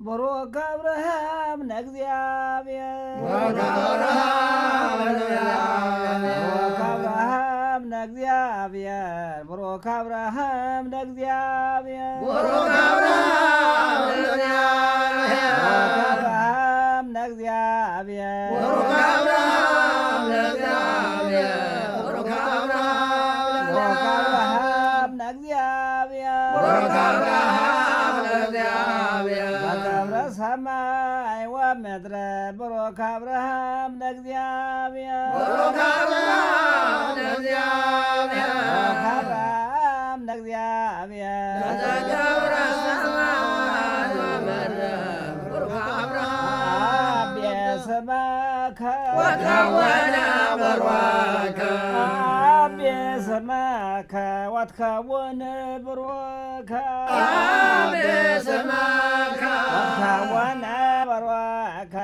ቡሩክ አብርሃም ነእግዚአብሔር አብርሃም ነእግዚአብሔር ቡሩክ አብርሃም ነእግዚአብሔር አብርሃም ነእግዚአብሔር ሰማይ ወምድረ ቡሩክ አብርሃም ቡሩክ አብርሃም ለእግዚአብሔር አብርሃም ሰማይ ወምድር ቡሩክ አብርሃም አቤ ስመከ ወከወነ ስመከ ወትከውን ብሩከ ስመከ ወትከወነ ብሩከ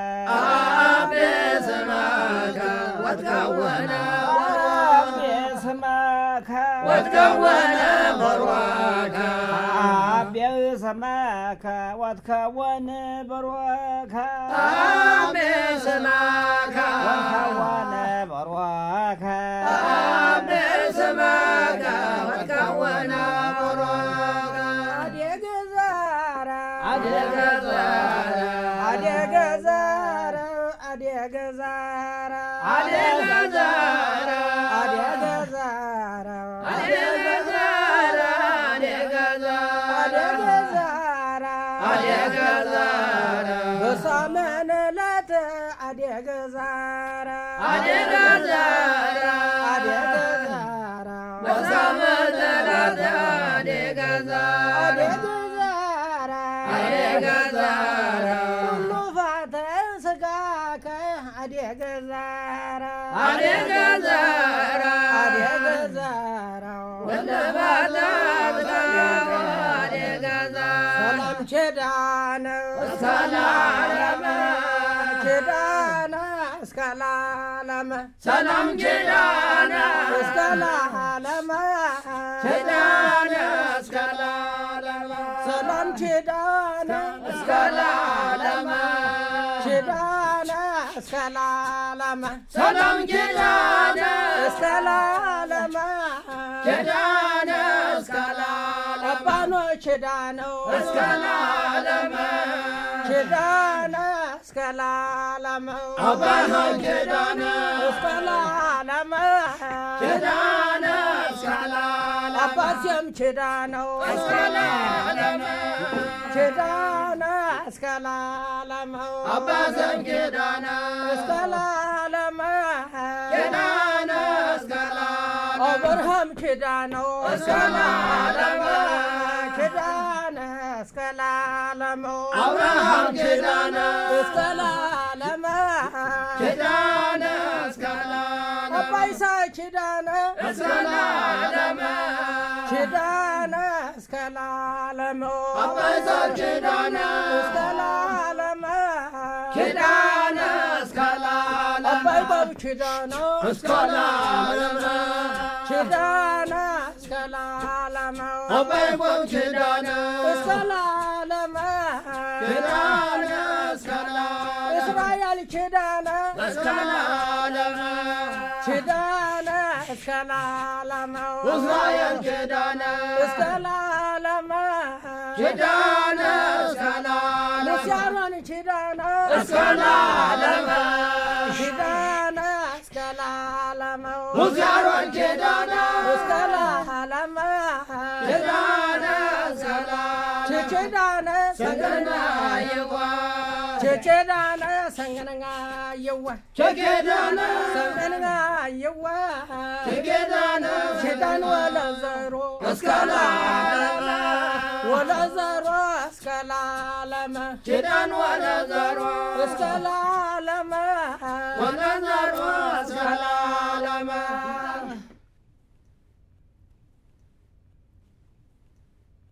ስመከ ወትከውን ብሩከ አቤ አደገ ዛራ አደገ ዛራ ሰላም ኪዳነ እስከ ላለመ ኪዳነ እስከ ለዓለመ ሰላም ቼዳነ እስከ ለዓለመ ቼዳነ ላለመ ሰላም ኪዳነ ላለመ ኪዳነ እስከ ለዓለመ አባኖ ቼዳነው እስከ ለዓለመ ቼዳነ እስከ ላለመ አባኖ ኪዳነ እስከ ላለመ ኪዳነ እስከ ለዓለመ አባሴም ቼዳነው እስከ እስከ ላለመ አባዘም ኪዳነ እስከ ላለመ ኪዳነ እስከ ለዓለመ አብርሃም ቼዳነው እስከ ለዓለመ ቼዳነ እስከ ላለመ አብርሃም ኪዳነ እስከ ላለመ ኪዳነ እስከ ለዓለመ አባይሳ ቼዳነ እስከ ለዓለመ አባይሳን ኪዳነ እስከ ላለመ ኪዳነ እስከ ለዓለመ አባይ ባብ ኪዳነ እስከ ለዓለመ ኪዳነ እስከ ላለመ አባይ ቦብ ኪዳነ እስከ ላለመ ኪዳነ እስከ ለዓለመ እስራኤል ኪዳነ እስከ ለዓለመ ኪዳነ እስከ ላለመ እስራኤል ኪዳነ እስከ ላለመ ኪዳነ ሙሴያሮን ኪዳነ ለዓለመ ኪዳነ ላለመ ሙዚያሮን ኪዳነ ላለመ ኪዳነ ለዓለመ ኪዳነ ሰገና የዋ ኪዳነ ሰንገነጋ የዋ ኪዳነ ሰንገነጋ የዋ ኪዳነ ወለዘሮ ዘሮ እስከ ለዓለም ኪዳን ወለ ዘሮ እስከ ለዓለም ወለ ዘሮ